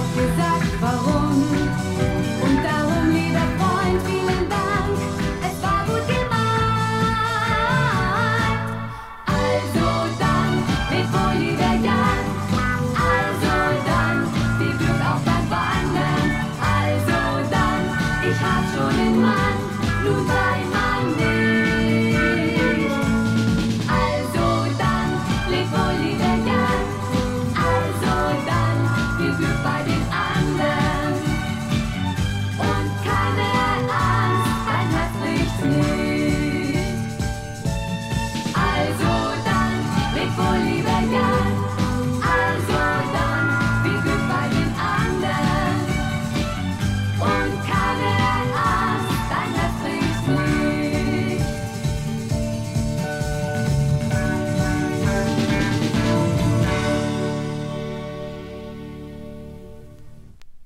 auch gesagt, warum. Und darum, lieber Freund, vielen Dank, es war gut gemacht. Also dann, mit wohl, Jan. Also dann, viel Glück auch beim Wandern. Also dann, ich hab schon den Mann. Nun war